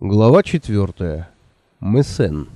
Глава 4. Мессен.